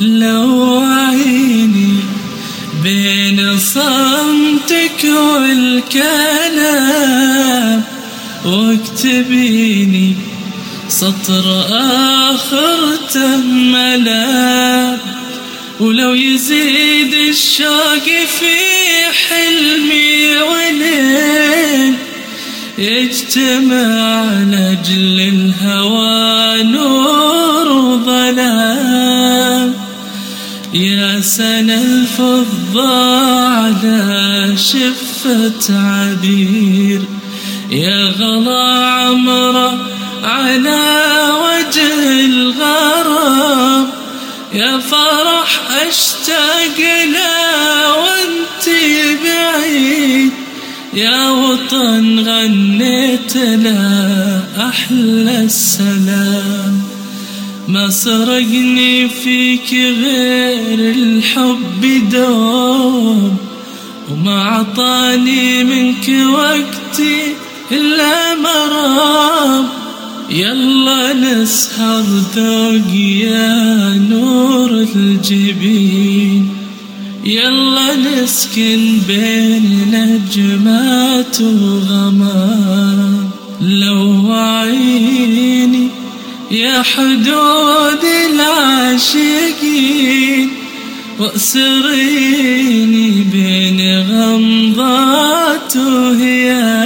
لو عيني بين صمتك والكلام واكتبيني سطر آخر تملا ولو يزيد الشوق في حلمي ولين يجتمع لأجل الهوى نور وظلام يا سنة الفضة على شفة عبير يا غلا عمره على وجه الغرام يا فرح اشتاق له وأنت بعيد يا وطن غنيت له أحلى السلام. ما سرقني فيك غير الحب دوم وما عطاني منك وقتي إلا مرام. يلا نسهر ذوق يا نور الجبين. يلا نسكن بين نجمات وغمام. لو يا حدود العاشقين وأسريني بين غمضات وهيام